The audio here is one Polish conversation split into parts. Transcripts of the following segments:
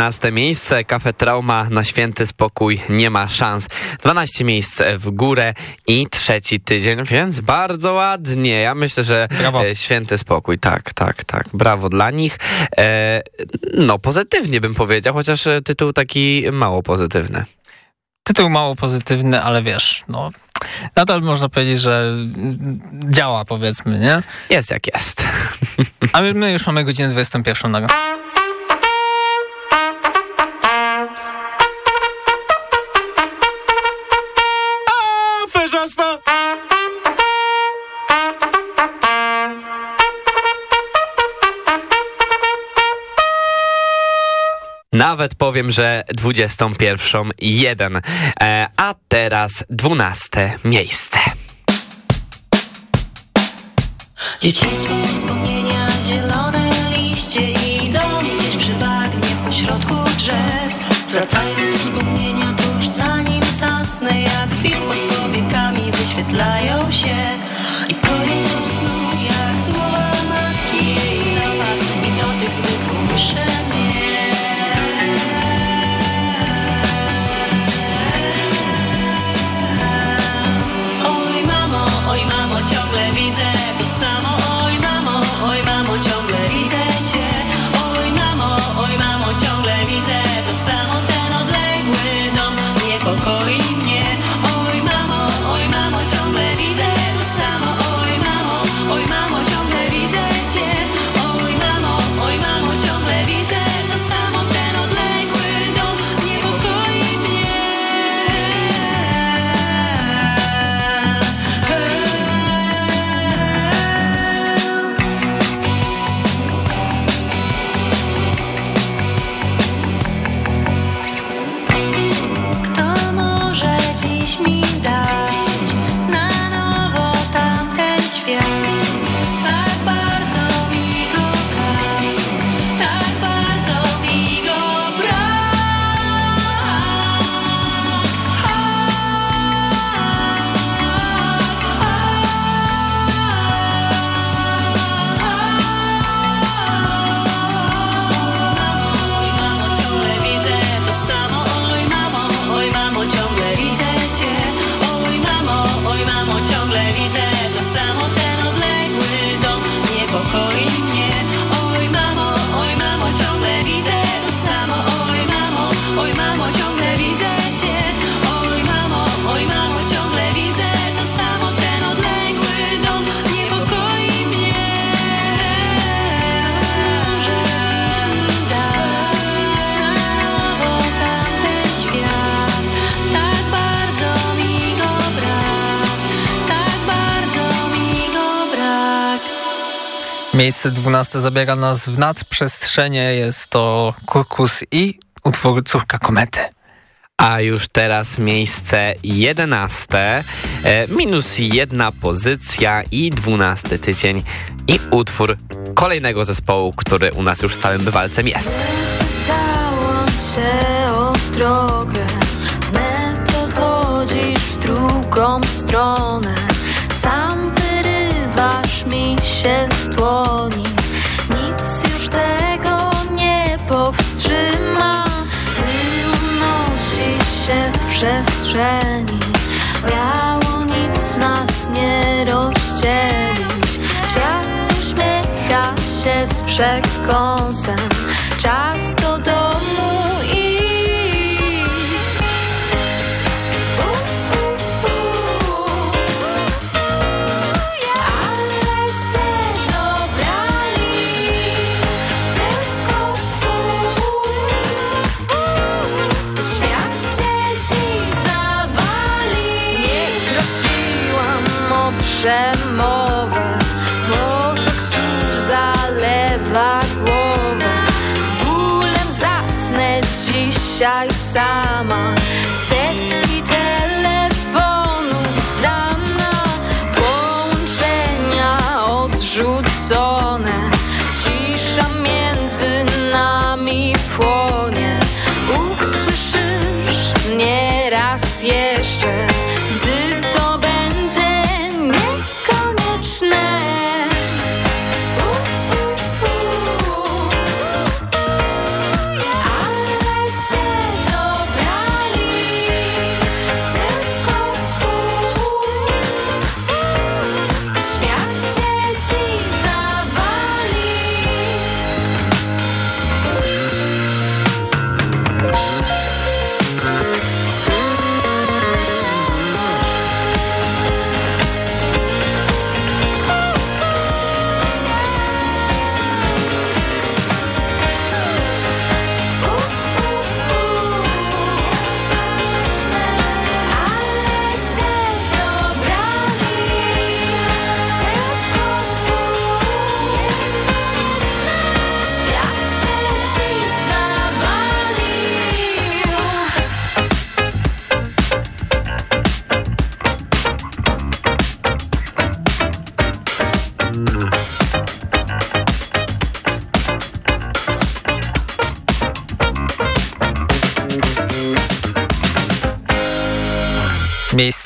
13 miejsce, Kafe Trauma na święty spokój nie ma szans. 12 miejsc w górę i trzeci tydzień, więc bardzo ładnie. Ja myślę, że Brawo. e, święty spokój, tak, tak, tak. Brawo dla nich. E, no, pozytywnie bym powiedział, chociaż e, tytuł taki mało pozytywny. Tytuł mało pozytywny, ale wiesz, no nadal można powiedzieć, że mm, działa powiedzmy, nie? Jest jak jest. A my, my już mamy godzinę 21 na Nawet powiem, że 21 jeden. E, a teraz 12 miejsce. Dzieciństwo, wspomnienia, zielone liście idą gdzieś przy bagnie pośrodku drzew. Wracają te wspomnienia tuż zanim zasnę, jak film pod powiekami wyświetlają się. Miejsce 12 zabiera nas w nadprzestrzenie. Jest to Kurkus i utwór Córka Komety. A już teraz miejsce 11, e, minus jedna pozycja i 12 tydzień i utwór kolejnego zespołu, który u nas już stałym bywalcem jest. Pytałam cię o drogę Wnet odchodzisz w drugą stronę Sam mi się z dłoni Nic już tego nie powstrzyma. Ty unosisz się w przestrzeni. Miało nic nas nie rozdzielić. Świat uśmiecha się z przekąsem. Czas do domu dzisiaj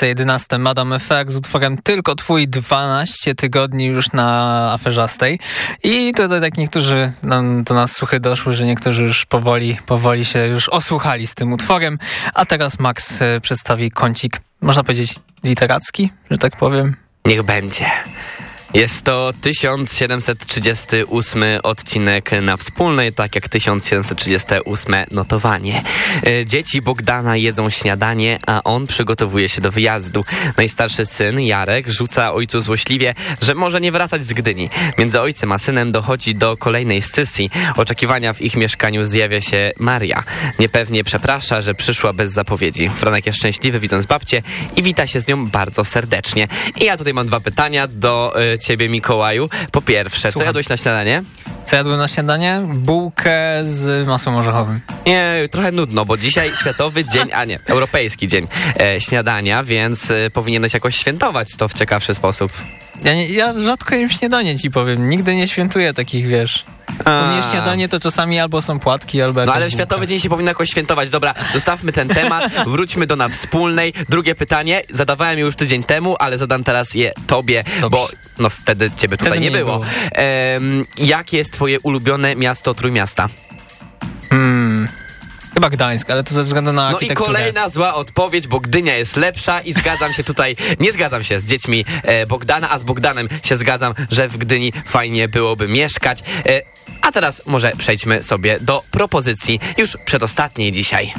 11 Madame Effect z utworem Tylko Twój 12 tygodni już na aferzastej. I tutaj tak niektórzy nam, do nas słuchy doszły, że niektórzy już powoli, powoli się już osłuchali z tym utworem. A teraz Max e, przedstawi kącik, można powiedzieć, literacki, że tak powiem. Niech będzie. Jest to 1738 odcinek na wspólnej, tak jak 1738 notowanie. E, dzieci Bogdana jedzą śniadanie, a on przygotowuje się do wyjazdu. Najstarszy syn, Jarek, rzuca ojcu złośliwie, że może nie wracać z Gdyni. Między ojcem a synem dochodzi do kolejnej scysji. Oczekiwania w ich mieszkaniu zjawia się Maria. Niepewnie przeprasza, że przyszła bez zapowiedzi. Franek jest szczęśliwy widząc babcię i wita się z nią bardzo serdecznie. I ja tutaj mam dwa pytania do y, ciebie, Mikołaju. Po pierwsze, Słucham. co jadłeś na śniadanie? Co jadłem na śniadanie? Bułkę z masłem orzechowym. Nie, trochę nudno, bo dzisiaj Światowy Dzień, a nie, Europejski Dzień e, Śniadania, więc e, powinieneś jakoś świętować to w ciekawszy sposób. Ja, nie, ja rzadko jem śniadanie, ci powiem. Nigdy nie świętuję takich, wiesz... U mnie śniadanie to czasami albo są płatki, albo... No ale bułka. Światowy Dzień się powinno jakoś świętować. Dobra, zostawmy ten temat, wróćmy do na wspólnej. Drugie pytanie, zadawałem je już tydzień temu, ale zadam teraz je tobie, Dobrze. bo no wtedy ciebie tutaj wtedy nie było. było. Um, jakie jest twoje ulubione miasto Trójmiasta? Hmm... Chyba Gdańsk, ale to ze względu na No i kolejna zła odpowiedź, bo Gdynia jest lepsza i zgadzam się tutaj, nie zgadzam się z dziećmi e, Bogdana, a z Bogdanem się zgadzam, że w Gdyni fajnie byłoby mieszkać. E, a teraz może przejdźmy sobie do propozycji już przedostatniej dzisiaj.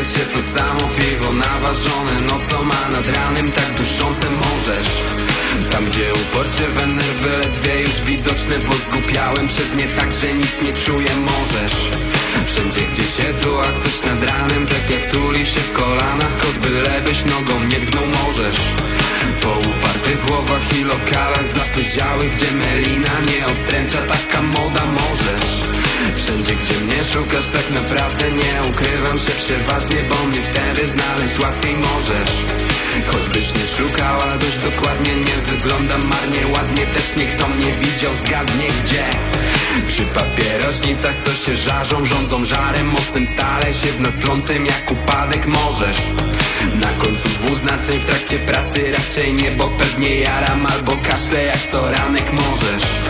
Pije się to samo piwo naważone No co ma nad ranem tak duszące możesz. Tam gdzie uporcie weny wyledwie już widoczne Bo zgupiałem przez nie tak, że nic nie czuję możesz. Wszędzie gdzie się tu, a ktoś nad ranem Tak jak tuli się w kolanach Kot bylebyś nogą nie tknął możesz. Po upartych głowach i lokalach zapyziałych Gdzie melina nie odstręcza taka moda możesz Wszędzie gdzie mnie szukasz tak naprawdę nie ukrywam się przeważnie Bo mnie wtedy znaleźć łatwiej możesz. Choćbyś nie szukała dość dokładnie Nie wyglądam marnie ładnie Też niech to mnie widział zgadnie gdzie. Przy papierośnicach co się żarzą Rządzą żarem mocnym stale się w nas trącym jak upadek możesz. Na końcu dwuznaczeń w trakcie pracy raczej nie Bo pewnie jaram albo kaszle jak co ranek możesz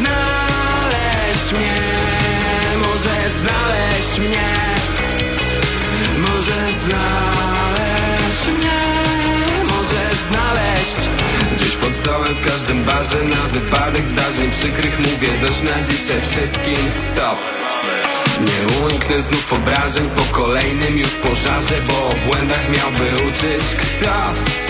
znaleźć mnie. Możesz znaleźć mnie. Możesz znaleźć mnie. Możesz znaleźć. Gdzieś pod stołem w każdym barze Na wypadek zdarzeń przykrych mówię Dość na dzisiaj wszystkim. Stop. Nie uniknę znów obrażeń po kolejnym już pożarze Bo o błędach miałby uczyć kto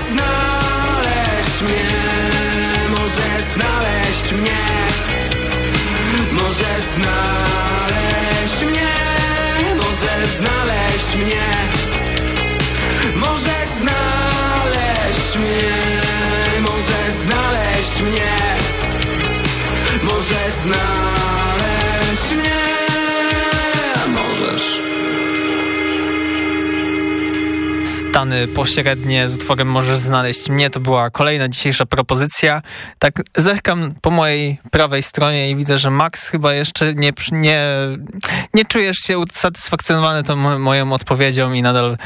znaleźć mnie. Może znaleźć mnie. Może znaleźć mnie. Może znaleźć mnie. Może znaleźć mnie. Może znaleźć mnie. Możesz znaleźć Możesz stany pośrednie z utworem Możesz znaleźć mnie. To była kolejna dzisiejsza propozycja. Tak zerkam po mojej prawej stronie i widzę, że Max chyba jeszcze nie, nie, nie czujesz się usatysfakcjonowany tą moją odpowiedzią i nadal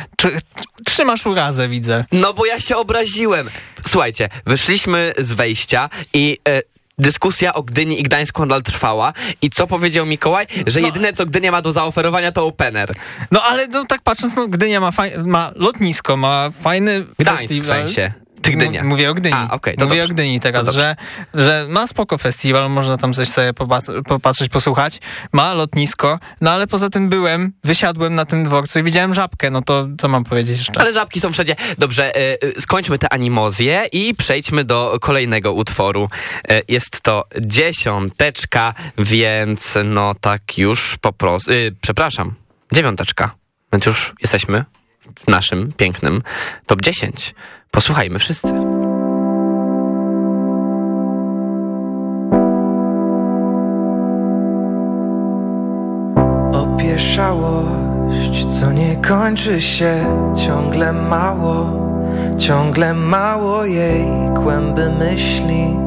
trzymasz urazę, widzę. No bo ja się obraziłem. Słuchajcie, wyszliśmy z wejścia i... E, dyskusja o Gdyni i Gdańsku nadal trwała i co powiedział Mikołaj? Że no. jedyne co Gdynia ma do zaoferowania to opener. No ale no, tak patrząc, no, Gdynia ma, ma lotnisko, ma fajny Gdańsk festiwal. w sensie. Ty Gdynia. Mówię o Gdyni. A, okay, Mówię dobrze. o Gdyni teraz, że, że ma spoko festiwal, można tam coś sobie popatrzeć, posłuchać. Ma lotnisko, no ale poza tym byłem, wysiadłem na tym dworcu i widziałem żabkę, no to co mam powiedzieć jeszcze? Ale żabki są wszędzie. Dobrze, y, skończmy te animozje i przejdźmy do kolejnego utworu. Y, jest to dziesiąteczka, więc no tak już po prostu... Y, przepraszam, dziewiąteczka. Więc już jesteśmy w naszym pięknym top 10. Posłuchajmy wszyscy. Opieszałość, co nie kończy się, ciągle mało, ciągle mało jej kłęby myśli,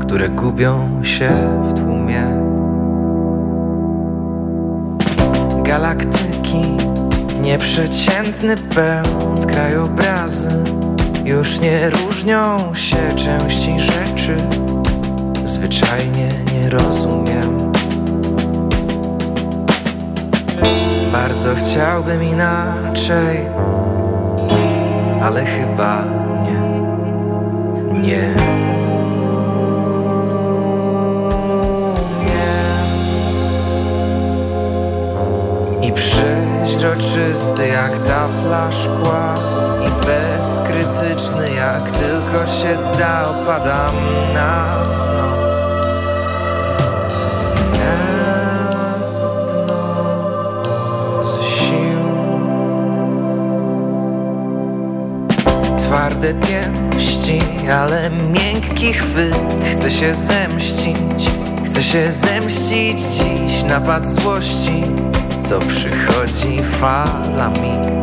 które gubią się w tłumie. Galaktyki, nieprzeciętny pęd krajobrazy już nie różnią się części rzeczy. Zwyczajnie nie rozumiem. Bardzo chciałbym inaczej Ale chyba nie. Nie. I przeźroczysty jak tafla szkła I bezkrytyczny jak tylko się da Opadam na dno. Na dno z sił. Twarde pięści, ale miękki chwyt. Chce się zemścić, chce się zemścić dziś. Napad złości co przychodzi falami.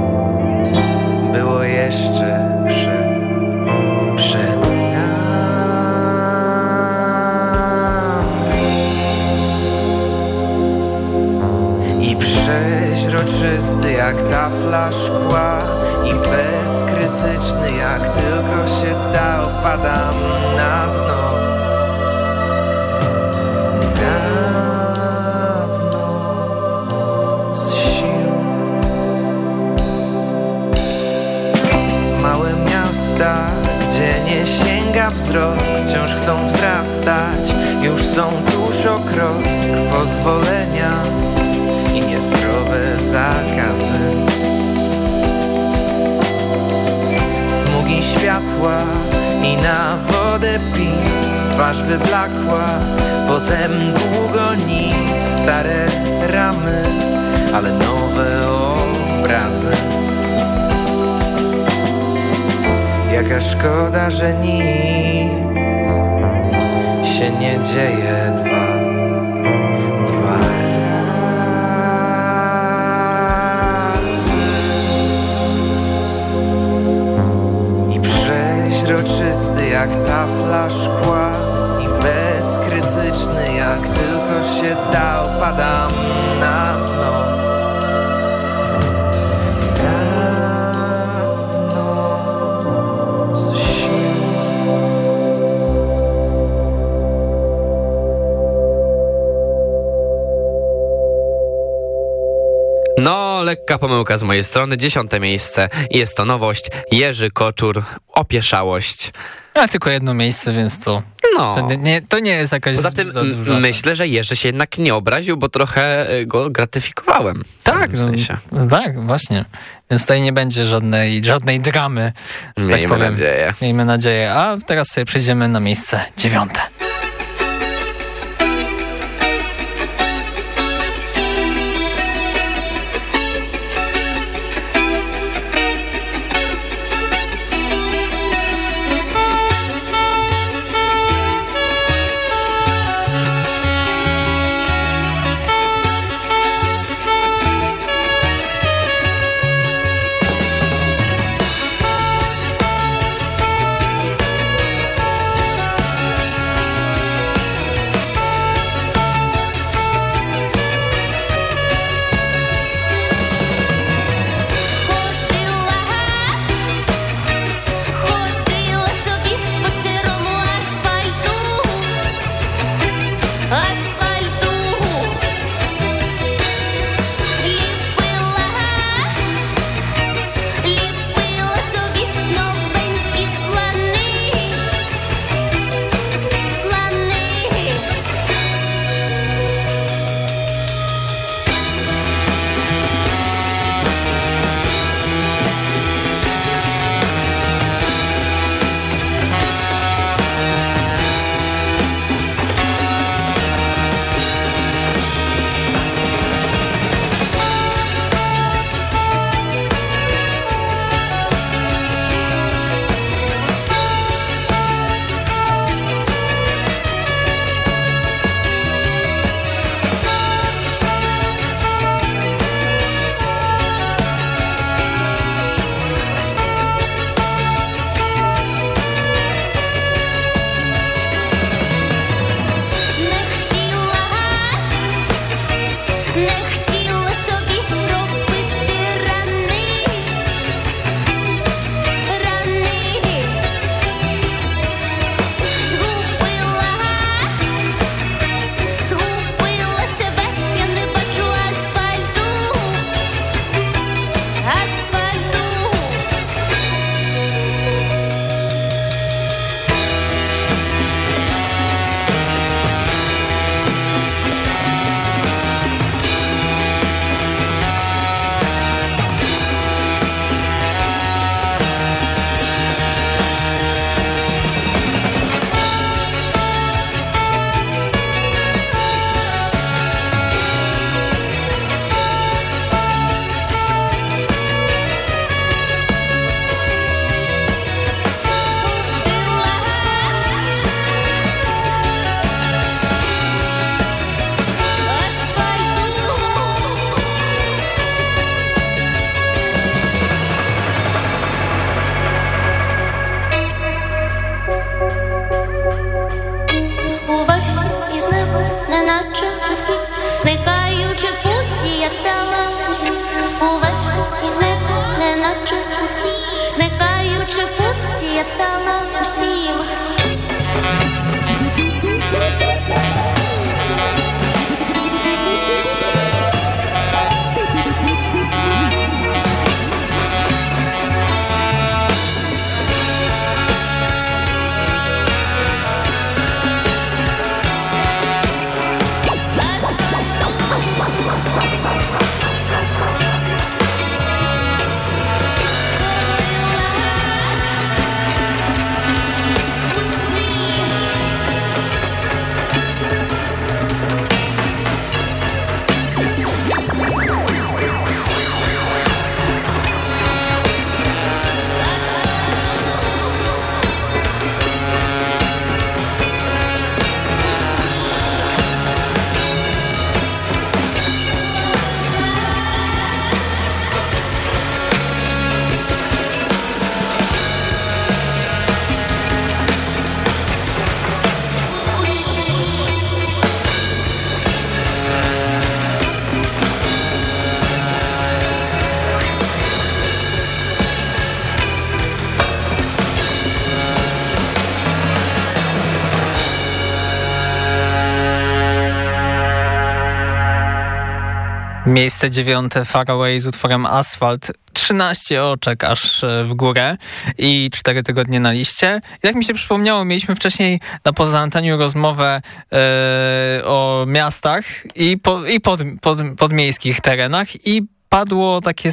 Przeźroczysty jak tafla szkła I bezkrytyczny jak tylko się da Opadam na dno. Na dno z sił. Małe miasta, gdzie nie sięga wzrok Wciąż chcą wzrastać. Już są tuż o krok pozwolenia niezdrowe zakazy. Smugi światła i na wodę pic Twarz wyblakła, potem długo nic Stare ramy, ale nowe obrazy. Jaka szkoda, że nic się nie dzieje jak tafla szkła I bezkrytyczny jak tylko się da Padam na dno Na dno z No, lekka pomyłka z mojej strony. Dziesiąte miejsce. Jest to nowość. Jerzy Koczur. Opieszałość. A tylko jedno miejsce, więc to... No. To nie, to nie jest jakaś Poza tym myślę, że Jerzy się jednak nie obraził, bo trochę y, go gratyfikowałem. Tak, w sensie. No, tak, właśnie. Więc tutaj nie będzie żadnej, żadnej dramy. Tak Miejmy tak powiem. nadzieję. Miejmy nadzieję. A teraz sobie przejdziemy na miejsce dziewiąte. Miejsce dziewiąte Faraway z utworem Asfalt. 13 oczek aż e, w górę i 4 tygodnie na liście. Jak mi się przypomniało, mieliśmy wcześniej na poza anteniu rozmowę e, o miastach i, po, i pod, pod, podmiejskich terenach i padło takie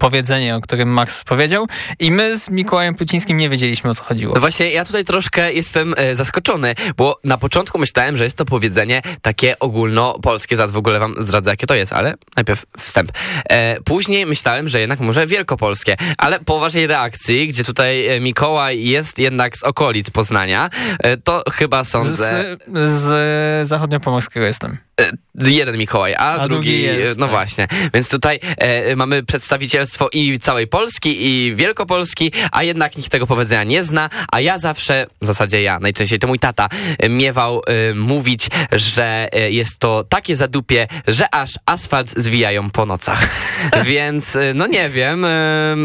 powiedzenie, o którym Max powiedział i my z Mikołajem Plucińskim nie wiedzieliśmy o co chodziło. No właśnie, ja tutaj troszkę jestem e, zaskoczony, bo na początku myślałem, że jest to powiedzenie takie ogólnopolskie, zaraz w ogóle wam zdradzę jakie to jest, ale najpierw wstęp. E, później myślałem, że jednak może wielkopolskie, ale po waszej reakcji, gdzie tutaj e, Mikołaj jest jednak z okolic Poznania, e, to chyba sądzę... Z, z zachodniopomorskiego jestem. E, jeden Mikołaj, a, a drugi, drugi, jest. No tak. właśnie. Więc tutaj e, mamy przedstawicielstwo i całej Polski, i Wielkopolski, a jednak nikt tego powiedzenia nie zna, a ja zawsze, w zasadzie ja, najczęściej to mój tata, e, miewał e, mówić, że e, jest to takie zadupie, że aż asfalt zwijają po nocach. Więc, e, no nie wiem, e,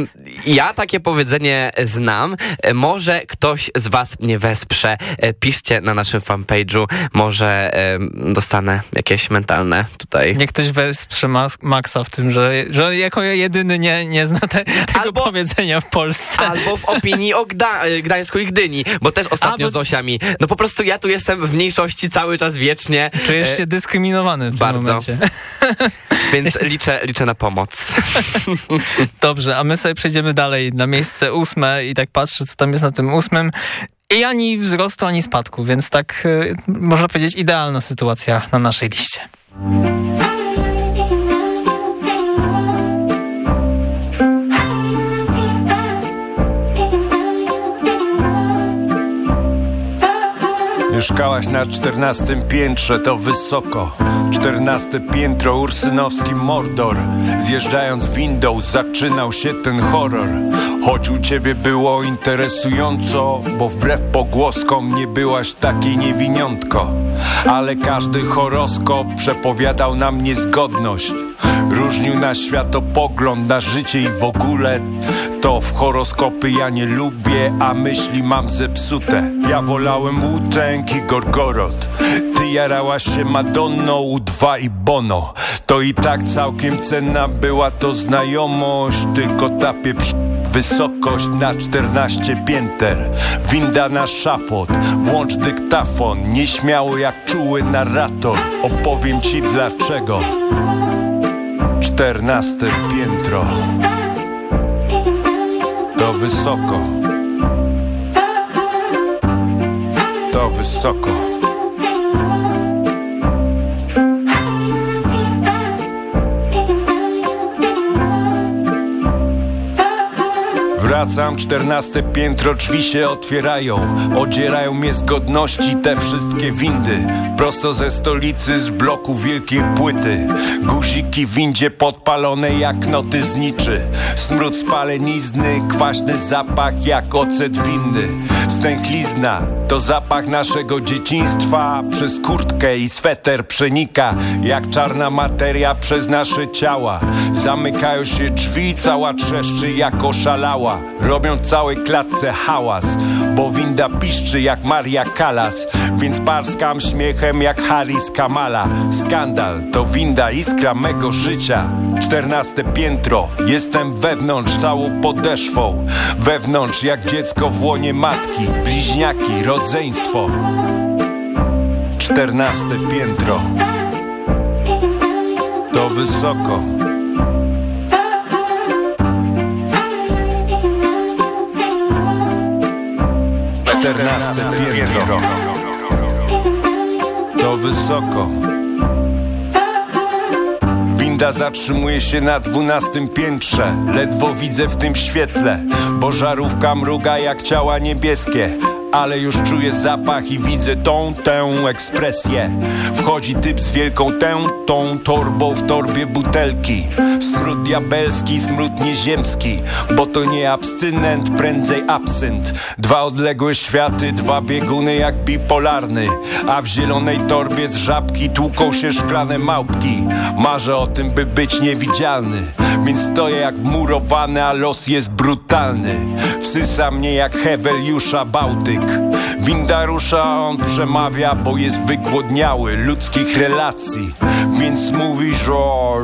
ja takie powiedzenie znam. może ktoś z was mnie wesprze. piszcie na naszym fanpage'u, może dostanę jakieś mentalne tutaj. Niech ktoś wesprze Maxa w tym, że, że jako jedyny nie, nie zna te, tego albo, powiedzenia w Polsce. Albo w opinii o Gda Gdańsku i Gdyni, bo też ostatnio A, bo... z Osiami. No po prostu ja tu jestem w mniejszości cały czas wiecznie. Czujesz się dyskryminowany w Bardzo. tym momencie. Więc liczę, liczę na pomoc. Dobrze, a my sobie przejdziemy dalej na miejsce ósme i tak patrzę, co tam jest na tym ósmym. I ani wzrostu, ani spadku, więc tak y, można powiedzieć idealna sytuacja na naszej liście. Mieszkałaś na czternastym piętrze, to wysoko. Czternaste piętro, ursynowski Mordor. Zjeżdżając windą zaczynał się ten horror. Choć u ciebie było interesująco Bo wbrew pogłoskom nie byłaś takiej niewiniątko. Ale każdy horoskop przepowiadał nam niezgodność Różnił na światopogląd, na życie i w ogóle. To w horoskopy ja nie lubię, a myśli mam zepsute. Ja wolałem Wu-Tang Gorgorod Ty jarałaś się Madonną, U2 i Bono. To i tak całkiem cenna była to znajomość Tylko ta pieprz... Wysokość na 14 pięter. Winda na szafot Włącz dyktafon. Nieśmiało jak czuły narrator. Opowiem ci dlaczego. Czternaste piętro. To wysoko wysoko wracam, czternaste piętro, drzwi się otwierają. Odzierają mnie z godności te wszystkie windy. Prosto ze stolicy, z bloku wielkiej płyty. Guziki w windzie podpalone jak noty zniczy Smród spalenizny, kwaśny zapach jak ocet windy Stęchlizna to zapach naszego dzieciństwa. Przez kurtkę i sweter przenika Jak czarna materia przez nasze ciała. Zamykają się drzwi, cała trzeszczy jak oszalała Robią całej klatce hałas Bo winda piszczy jak Maria Kalas Więc parskam śmiechem jak Harris Kamala. Skandal to winda iskra mego życia. Czternaste piętro, jestem wewnątrz całą podeszwą. Wewnątrz jak dziecko w łonie matki Bliźniaki, rodzeństwo. Czternaste piętro. To wysoko Czternaste piętro. To wysoko. Winda zatrzymuje się na dwunastym piętrze. Ledwo widzę w tym świetle. Bo żarówka mruga jak ciała niebieskie ale już czuję zapach i widzę tą, tę ekspresję. Wchodzi typ z wielką tę, tą torbą w torbie butelki. Smród diabelski, smród nieziemski Bo to nie abstynent, prędzej absynt. Dwa odległe światy, dwa bieguny jak bipolarny A w zielonej torbie z żabki tłuką się szklane małpki. Marzę o tym, by być niewidzialny Więc stoję jak wmurowany, a los jest brutalny. Wsysa mnie jak Heweliusza Bałtyk. Winda rusza, on przemawia, bo jest wygłodniały ludzkich relacji. Więc mówisz o...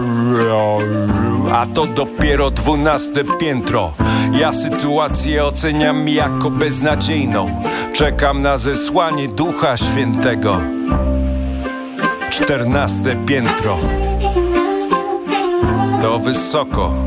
A to dopiero dwunaste piętro. Ja sytuację oceniam jako beznadziejną. Czekam na zesłanie Ducha Świętego. Czternaste piętro To wysoko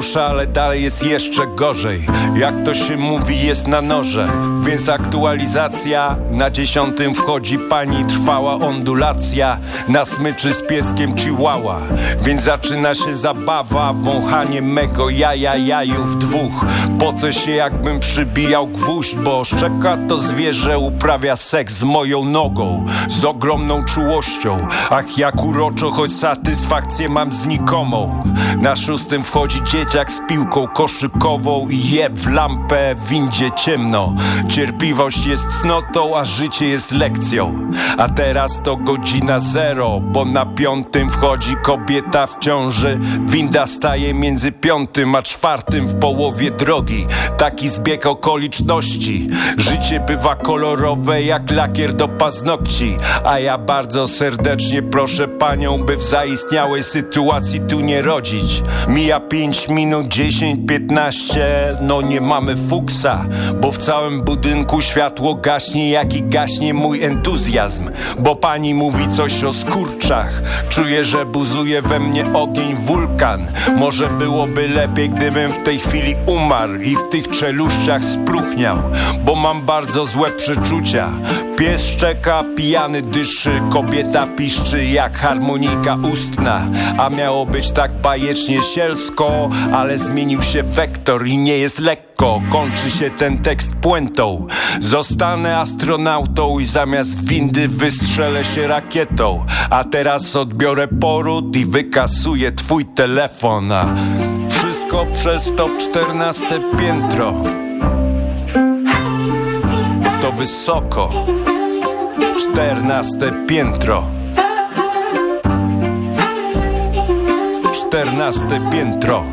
rusza, ale dalej jest jeszcze gorzej. Jak to się mówi, jest na noże. Więc aktualizacja. Na dziesiątym wchodzi pani Trwała ondulacja. Na smyczy z pieskiem chihuahua. Więc zaczyna się zabawa Wąchanie mego jaja jajów dwóch. Poce się jakbym przybijał gwóźdź Bo szczeka to zwierzę uprawia seks z moją nogą Z ogromną czułością. Ach jak uroczo, choć satysfakcję mam znikomą. Na szóstym wchodzi dzieciak z piłką koszykową i jeb w lampę w windzie ciemno. Cierpliwość jest cnotą, a życie jest lekcją. A teraz to godzina zero, bo na piątym wchodzi kobieta w ciąży. Winda staje między piątym a czwartym w połowie drogi. Taki zbieg okoliczności. Życie bywa kolorowe jak lakier do paznokci. A ja bardzo serdecznie proszę panią, by w zaistniałej sytuacji tu nie rodzić. Mija pięć minut, dziesięć, piętnaście, no nie mamy fuksa, bo w całym budynku światło gaśnie, jak i gaśnie mój entuzjazm, bo pani mówi coś o skurczach, czuję, że buzuje we mnie ogień wulkan, może byłoby lepiej, gdybym w tej chwili umarł i w tych czeluściach spruchniał, bo mam bardzo złe przeczucia, pies szczeka, pijany dyszy, kobieta piszczy jak harmonika ustna, a miało być tak bajecznie sielsko, ale zmienił się wektor i nie jest lekko. Kończy się ten tekst puentą. Zostanę astronautą i zamiast windy wystrzelę się rakietą. A teraz odbiorę poród i wykasuję twój telefon. A wszystko przez to czternaste piętro. Bo to wysoko. Czternaste piętro. Czternaste piętro.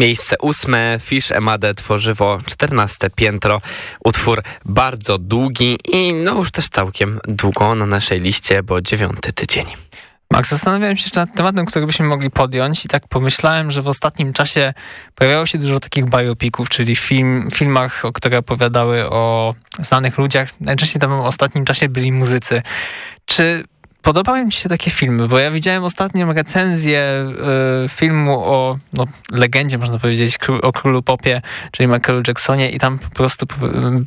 Miejsce ósme, Fish Emade, tworzywo, czternaste piętro. Utwór bardzo długi i no już też całkiem długo na naszej liście, bo dziewiąty tydzień. Max, zastanawiałem się jeszcze nad tematem, który byśmy mogli podjąć i tak pomyślałem, że w ostatnim czasie pojawiało się dużo takich biopików, czyli film, filmach, które opowiadały o znanych ludziach. Najczęściej tam w ostatnim czasie byli muzycy. Czy podobały mi się takie filmy? Bo ja widziałem ostatnią recenzję y, filmu o no, legendzie, można powiedzieć, kró o królu popie, czyli Michaelu Jacksonie i tam po prostu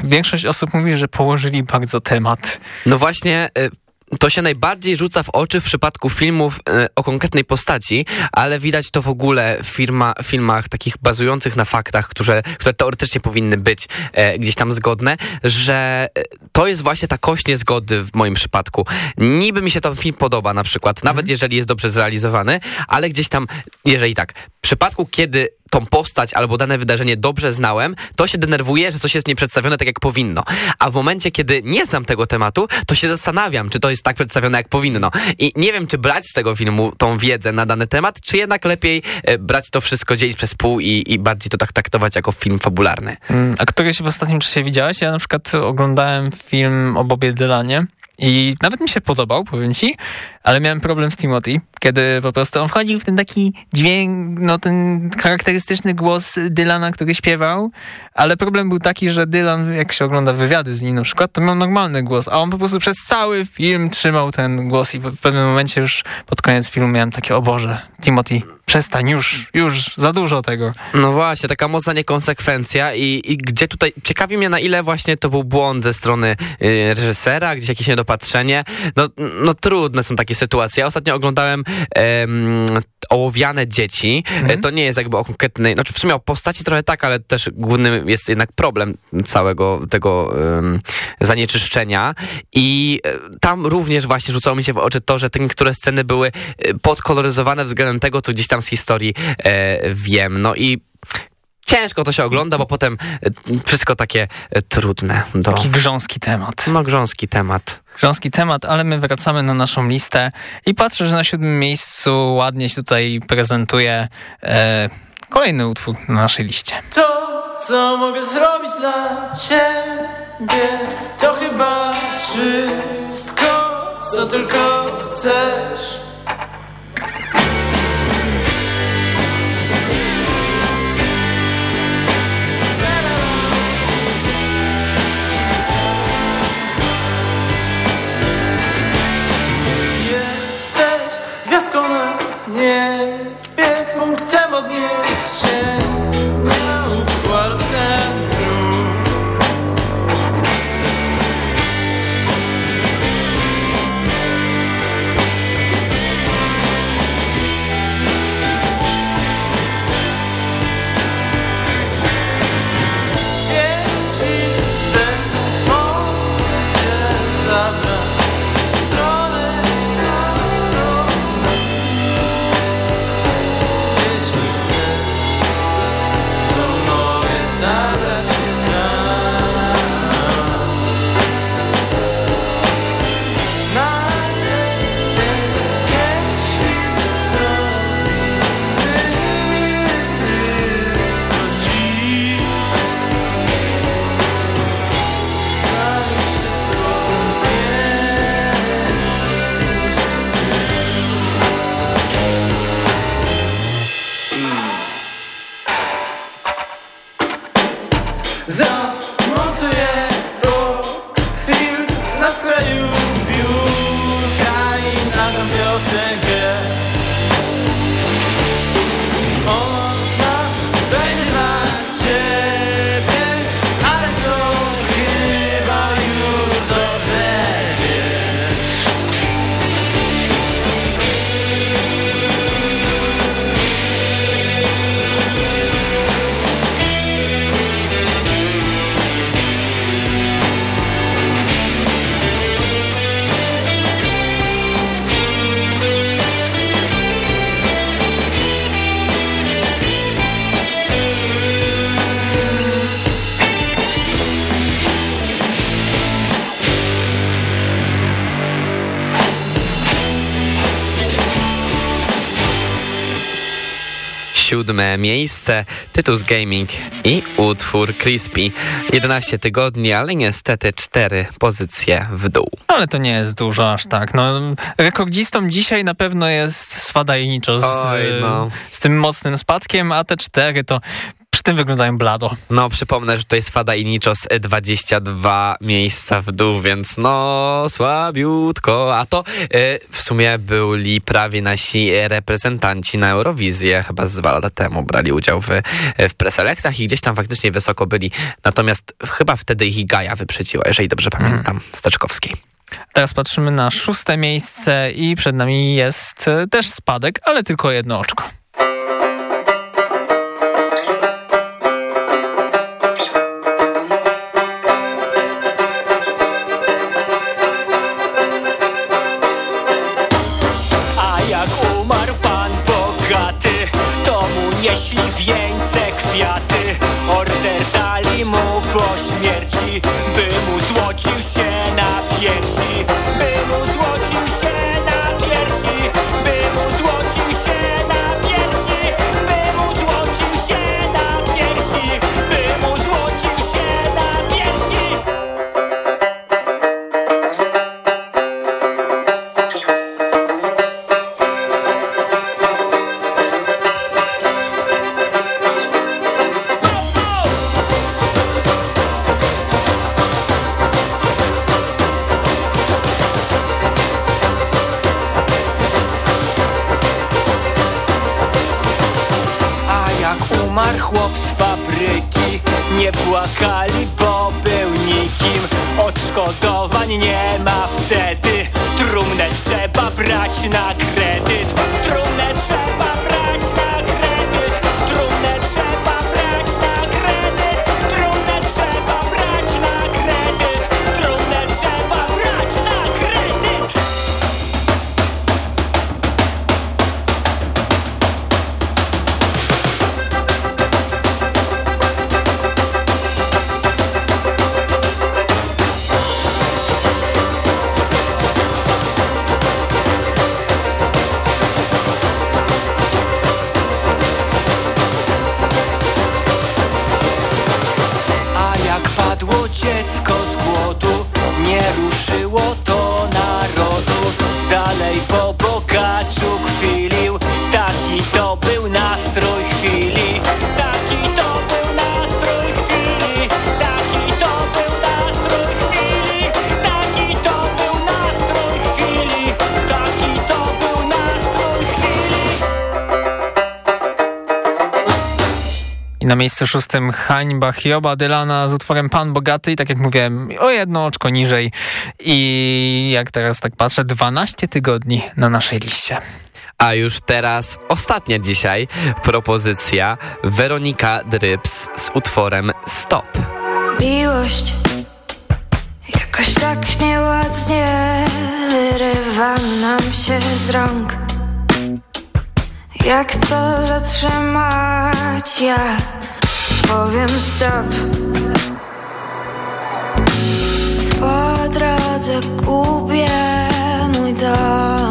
większość osób mówi, że położyli bardzo temat. No właśnie, y, to się najbardziej rzuca w oczy w przypadku filmów e, o konkretnej postaci, ale widać to w ogóle w firma, filmach takich bazujących na faktach, które, które teoretycznie powinny być e, gdzieś tam zgodne, że e, to jest właśnie ta kość niezgody w moim przypadku. Niby mi się ten film podoba na przykład, nawet jeżeli jest dobrze zrealizowany, ale gdzieś tam, jeżeli tak, w przypadku kiedy tą postać albo dane wydarzenie dobrze znałem, to się denerwuję, że coś jest nie przedstawione tak, jak powinno. A w momencie, kiedy nie znam tego tematu, to się zastanawiam, czy to jest tak przedstawione, jak powinno. I nie wiem, czy brać z tego filmu tą wiedzę na dany temat, czy jednak lepiej e, brać to wszystko, dzielić przez pół i, i bardziej to tak traktować jako film fabularny. Mm, a któryś w ostatnim czasie widziałeś? Ja na przykład oglądałem film o Bobie Dylanie i nawet mi się podobał, powiem ci, ale miałem problem z Timothy, kiedy po prostu on wchodził w ten taki dźwięk, no ten charakterystyczny głos Dylana, który śpiewał, ale problem był taki, że Dylan, jak się ogląda wywiady z nim na przykład, to miał normalny głos, a on po prostu przez cały film trzymał ten głos i w pewnym momencie już pod koniec filmu miałem takie, o Boże, Timothy, przestań, już, już, za dużo tego. No właśnie, taka mocna niekonsekwencja i, i gdzie tutaj, ciekawi mnie na ile właśnie to był błąd ze strony y, reżysera, gdzieś jakieś niedopatrzenie, no, no trudne są takie takie sytuacje. Ja ostatnio oglądałem Ołowiane Dzieci. Mhm. To nie jest jakby o konkretnej, znaczy w sumie o postaci trochę tak, ale też głównym jest jednak problem całego tego um, zanieczyszczenia i e, tam również właśnie rzucało mi się w oczy to, że te niektóre sceny były e, podkoloryzowane względem tego, co gdzieś tam z historii e, wiem. No i ciężko to się ogląda, bo potem wszystko takie trudne. Do... Taki grząski temat. No, grząski temat grząski temat, ale my wracamy na naszą listę i patrzę, że na siódmym miejscu ładnie się tutaj prezentuje e, kolejny utwór na naszej liście. To, co mogę zrobić dla ciebie, to chyba wszystko, co tylko chcesz. Niebie punktem odniesienia siódme miejsce, tytuł z Gaming i utwór Crispy. 11 tygodni, ale niestety cztery pozycje w dół. Ale to nie jest dużo aż tak. No, rekordzistą dzisiaj na pewno jest Swada i Niczo z, Oj, no. z tym mocnym spadkiem, a te cztery to przy tym wyglądają blado. No, przypomnę, że tutaj Swada i Niczos 22 miejsca w dół, więc no, słabiutko. A to e, w sumie byli prawie nasi reprezentanci na Eurowizję, chyba z dwa lata temu brali udział w, w preselekcjach i gdzieś tam faktycznie wysoko byli. Natomiast chyba wtedy ich Gaja wyprzedziła, jeżeli dobrze pamiętam, Steczkowskiej. Teraz patrzymy na szóste miejsce i przed nami jest e, też spadek, ale tylko jedno oczko. Płakali, bo był nikim. Odszkodowań nie ma wtedy. Trumnę trzeba brać na kredyt. Trumnę trzeba brać dziecko na miejscu szóstym hańba Hioba Dylana z utworem Pan Bogaty i tak jak mówiłem, o jedno oczko niżej i jak teraz tak patrzę, 12 tygodni na naszej liście. A już teraz ostatnia dzisiaj propozycja Weronika Dryps z utworem Stop. Miłość jakoś tak nieładnie wyrywa nam się z rąk. Jak to zatrzymać? Ja powiem stop. Po drodze gubię mój dom.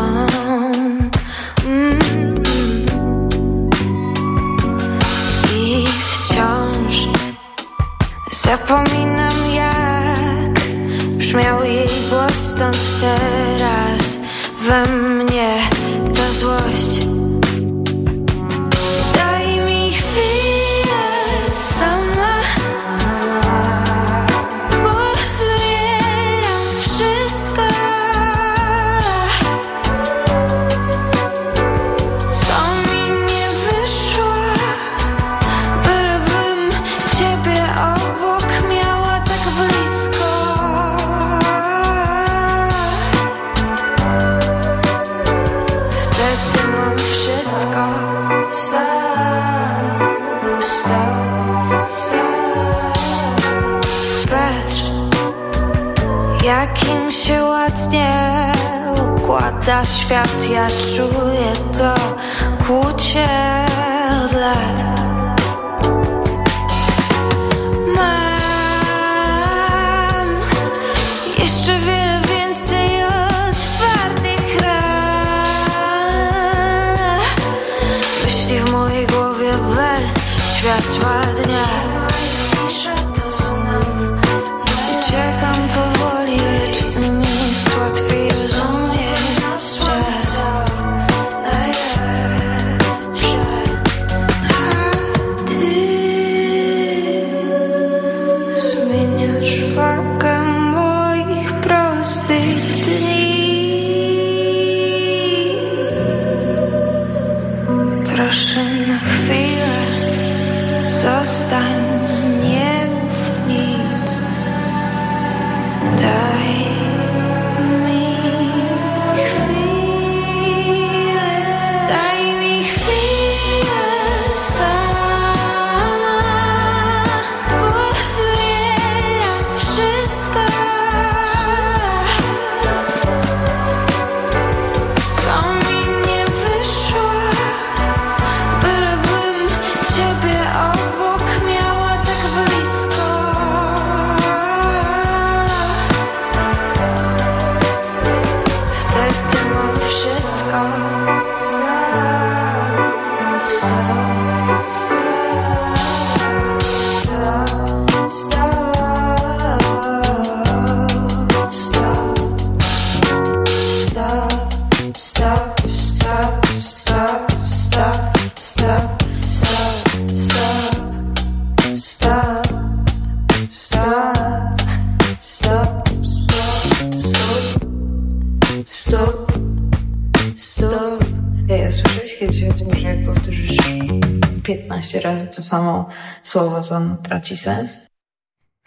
Ono traci sens?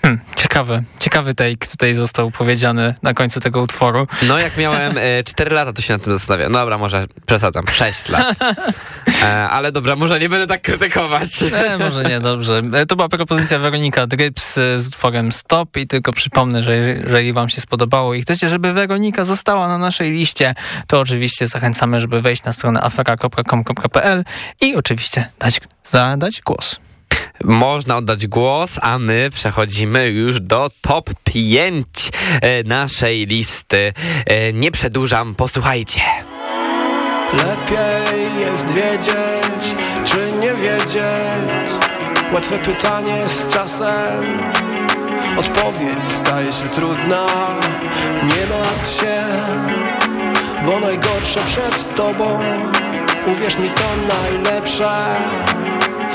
Hmm, ciekawy, ciekawy take tutaj został powiedziany na końcu tego utworu. No jak miałem e, 4 lata, to się nad tym zastanawiam. No dobra, może przesadzam, 6 lat. E, ale dobra, może nie będę tak krytykować. E, może nie, dobrze. E, To była propozycja Weronika Dryps e, z utworem Stop i tylko przypomnę, że jeżeli- jeżeli wam się spodobało i chcecie, żeby Weronika została na naszej liście, to oczywiście zachęcamy, żeby wejść na stronę afera.com.pl i oczywiście dać, zadać głos. Można oddać głos, a my przechodzimy już do top 5 e, naszej listy. E, Nie przedłużam, posłuchajcie. Lepiej jest wiedzieć, czy nie wiedzieć. Łatwe pytanie z czasem. Odpowiedź staje się trudna. Nie martw się, bo najgorsze przed tobą. Uwierz mi to najlepsze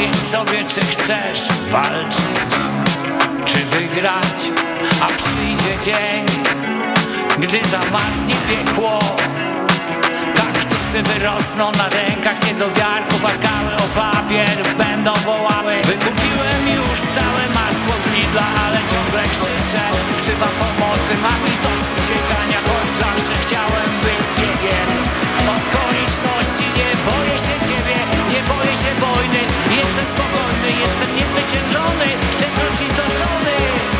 Odpowiedz sobie, czy chcesz walczyć, czy wygrać A przyjdzie dzień, gdy zamarznie piekło. Kaktusy wyrosną na rękach niedowiarków A skały o papier będą wołały. Wykupiłem już całe masło z Lidla, ale ciągle krzyczę. Wzywam pomocy, mam już dość uciekania Choć zawsze chciałem być biegiem. Okoliczności, boję się wojny. Jestem spokojny, jestem niezwyciężony. Chcę wrócić do żony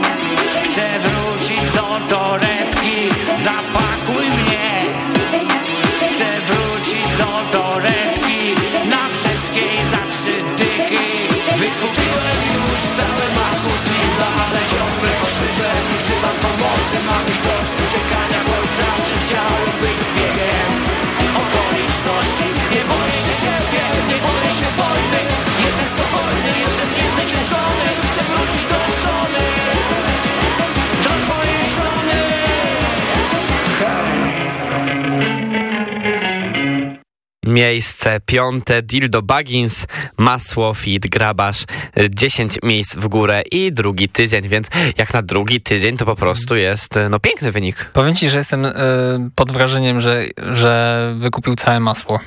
chcę wrócić do torebki, zapakuj mnie. Chcę wrócić do torebki, na wszystkiej za dychy. Wykupiłem już całe masło z Lidla, ale ciągle poszyczę Nie chcę wam pomocy, mam już Miejsce piąte Dildo Baggins, Masło, Fit, Grabasz, y, 10 miejsc w górę i drugi tydzień, więc jak na drugi tydzień to po prostu jest no piękny wynik. Powiem ci, że jestem y, pod wrażeniem, że, że wykupił całe masło.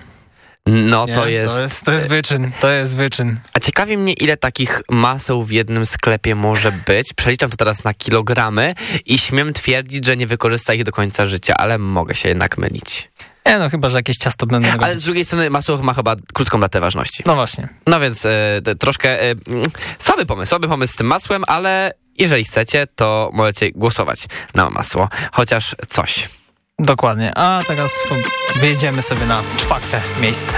No Nie? to jest... To jest, to jest wyczyn, to jest wyczyn. A ciekawi mnie, ile takich maseł w jednym sklepie może być. Przeliczam to teraz na kilogramy i śmiem twierdzić, że nie wykorzysta ich do końca życia, ale mogę się jednak mylić. Nie no, chyba, że jakieś ciasto będą Ale robić. z drugiej strony masło ma chyba krótką datę ważności. No właśnie. No więc e, troszkę e, słaby pomysł, słaby pomysł z tym masłem, ale jeżeli chcecie, to możecie głosować na masło. Chociaż coś. Dokładnie. A teraz wyjedziemy sobie na czwarte miejsce.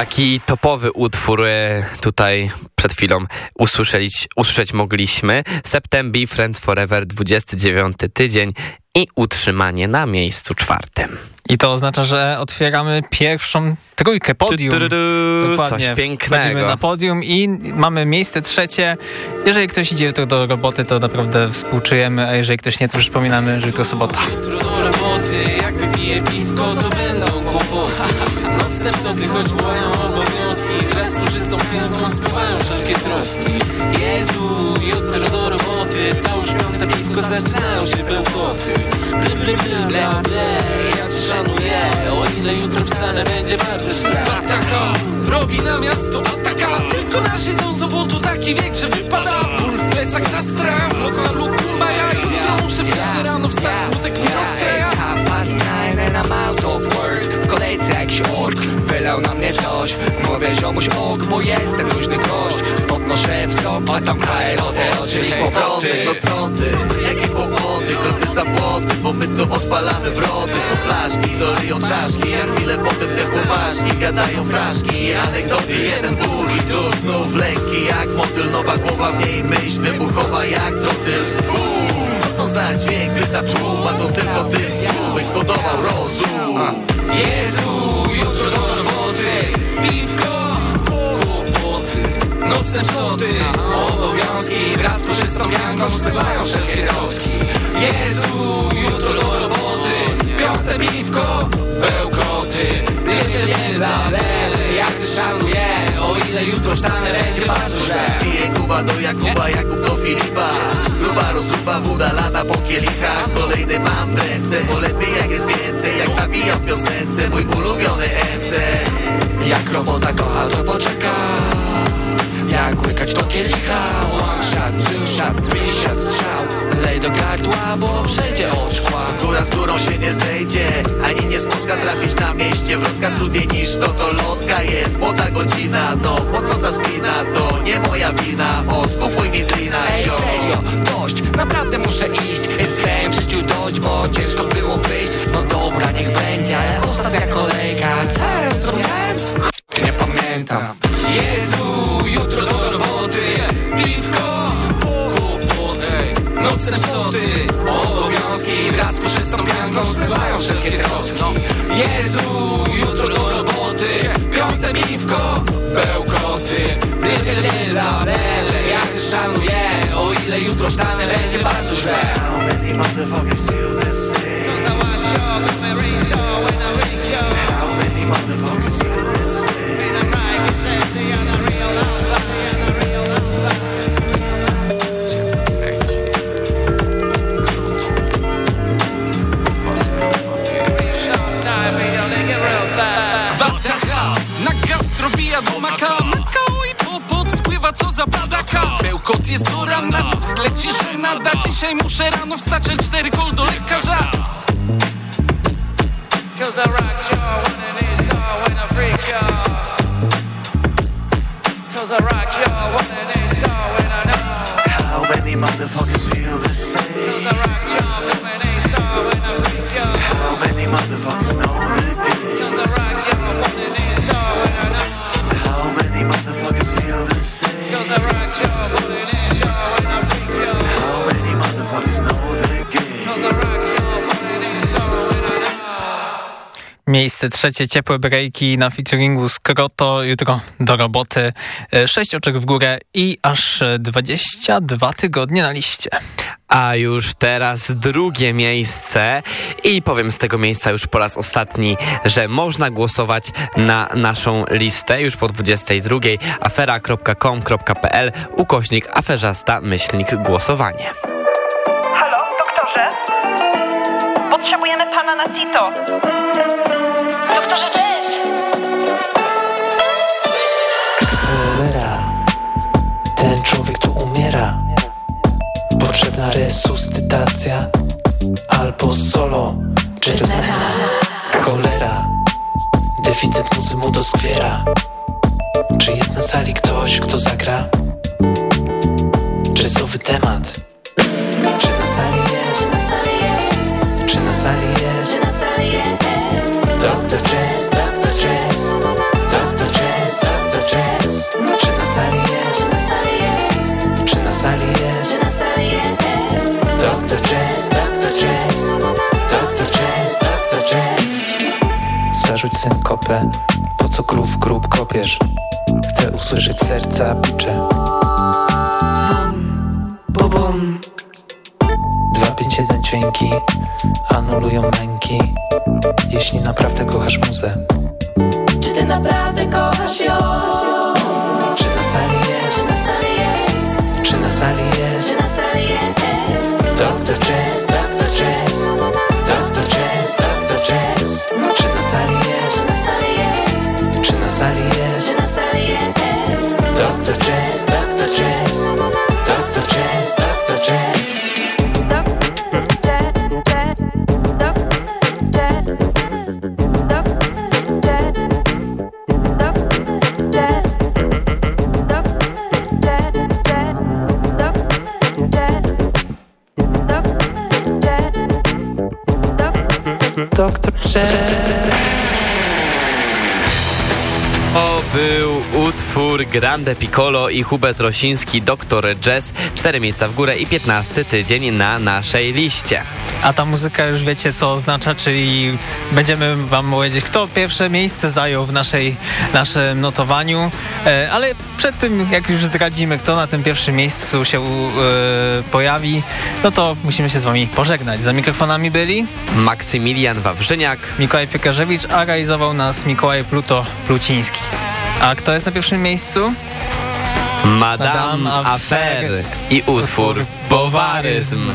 Taki topowy utwór e, tutaj przed chwilą usłyszeć, usłyszeć mogliśmy. September Friends Forever, 29 tydzień i utrzymanie na miejscu czwartym. I to oznacza, że otwieramy pierwszą trójkę podium. Tu, tu, tu, tu, Dokładnie. Coś pięknego. Będziemy na podium i mamy miejsce trzecie. Jeżeli ktoś idzie jutro do roboty, to naprawdę współczujemy, a jeżeli ktoś nie, to przypominamy, że jutro sobota. Jutro do roboty, jak wypiję piwko, to Nocne psoty, choć wołają obowiązki. Wraz z użytą piątą spływają wszelkie troski. Jezu, jutro do roboty. To już piąte piwko, zaczynają się bełkoty. Bly, bly, bly, ble, ble, ja cię szanuję. O ile jutro wstanę, będzie bardzo źle. Ataka, robi na miasto ataka. Tylko na siedząco, bo tu taki wiek, że wypada. Ból w plecach na strach, na mnie coś. Mówię ziomuś ok, bo jestem luźny gość. Pod podnoszę wzrok A tam HROT, czyli powroty. No co ty, jakie kłopoty, kroty za płoty Bo my tu odpalamy wrody. Są flaszki, co ryją czaszki A chwilę potem te chłopaszki Gadają fraszki, anegdoty Jeden buch i tu znów lekki Jak motyl, nowa głowa, w niej myśl Wybuchowa jak trotyl. Bum, co to za dźwięk, pyta tłum A to tylko tym eksplodował rozum. Jezu, jutro do Piwko, kłopoty Nocne psoty, obowiązki Wraz z puszystą pianką spływają wszelkie troski. Jezu, jutro do roboty Piąte piwko, bełkoty blie, blie, bla, ble Jak ty szanuję, o ile jutro wstanę będzie bardzo źle. Pije Kuba do Jakuba, Jakub do Filipa. Gruba rozruba, woda lata po kielichach. Kolejny mam w ręce, bo lepiej jak jest więcej. Jak nawija w piosence, mój ulubiony MC Jak robota kocha, to poczeka Jak łykać to kielicha. One shot, two shot, three shot, strzał. Lej do gardła, bo przejdzie od szkła. Góra z górą się nie zejdzie Ani nie spotka. Trafić na mieście Wrotka trudniej niż to, to lotka jest. Młoda godzina, no po co ta spina? To nie moja wina, odkupuj mi drina Ej, serio, dość, naprawdę muszę iść. Jestem w życiu dość, bo ciężko było wyjść. No dobra, niech będzie, ale ostatnia kolejka. Co ja jutro miałem? Ch- Nie pamiętam Jezu, jutro do roboty. Piwko, kłopoty Nocne psoty, obowiązki Wraz z puszystą pianką zbywają wszelkie troski Jezu, jutro do roboty. Piąte piwko, bełkoty. Blie, blie, bla, ble Jak ty szanuję, o ile jutro wstanę będzie bardzo źle. How many motherfuckers feel the same? How Dzisiaj muszę rano wstać, L4 kol do lekarza Cause I rock y'all when it is y'all when I freak y'all. Cause I rock y'all when it is y'all when I know. How many motherfuckers Miejsce trzecie, ciepłe breaki na featuringu z Kroto. Jutro do roboty. E, Sześć oczek w górę i aż e, 22 tygodnie na liście. A już teraz drugie miejsce i powiem z tego miejsca już po raz ostatni, że można głosować na naszą listę już po 22 afera.com.pl ukośnik aferzasta myślnik głosowanie. Halo, doktorze? Potrzebujemy pana na CITO. Deficyt muzy mu doskwiera. Czy jest na sali ktoś, kto zagra? Jazzowy temat. Synkopę, po co grób grób kopiesz? Chcę usłyszeć serca bicze. Bum, bum. 251 dźwięki anulują męki. Jeśli naprawdę kochasz muzę, Czy ty naprawdę kochasz ją? Jazz. To był utwór Grande Piccolo i Hubert Rosiński, Dr. Jazz. Cztery miejsca w górę i 15 tydzień na naszej liście. A ta muzyka już wiecie co oznacza, czyli będziemy wam powiedzieć, kto pierwsze miejsce zajął w naszej, naszym notowaniu. E, ale przed tym, jak już zdradzimy, kto na tym pierwszym miejscu się e, pojawi, no to musimy się z wami pożegnać. Za mikrofonami byli Maksymilian Wawrzyniak, Mikołaj Piekarzewicz, a realizował nas Mikołaj Pluto Pluciński. A kto jest na pierwszym miejscu? Madame, Madame i utwór Bowaryzm.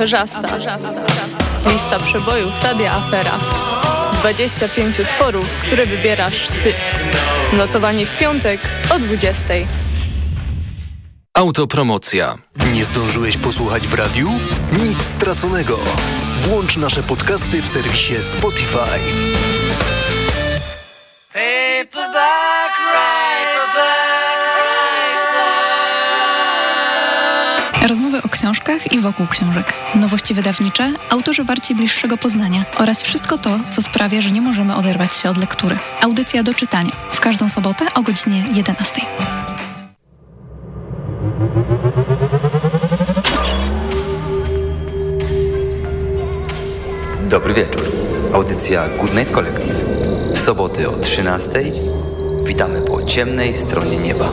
Aferzasta. Lista przebojów Radia Afera. 25 utworów, które wybierasz ty. Notowanie w piątek o 20. Autopromocja. Nie zdążyłeś posłuchać w radiu? Nic straconego. Włącz nasze podcasty w serwisie Spotify. Książkach i wokół książek. Nowości wydawnicze, autorzy warci bliższego poznania oraz wszystko to, co sprawia, że nie możemy oderwać się od lektury. Audycja do czytania. W każdą sobotę o godzinie 11. Dobry wieczór. Audycja Good Night Collective. W soboty o 13. Witamy po ciemnej stronie nieba.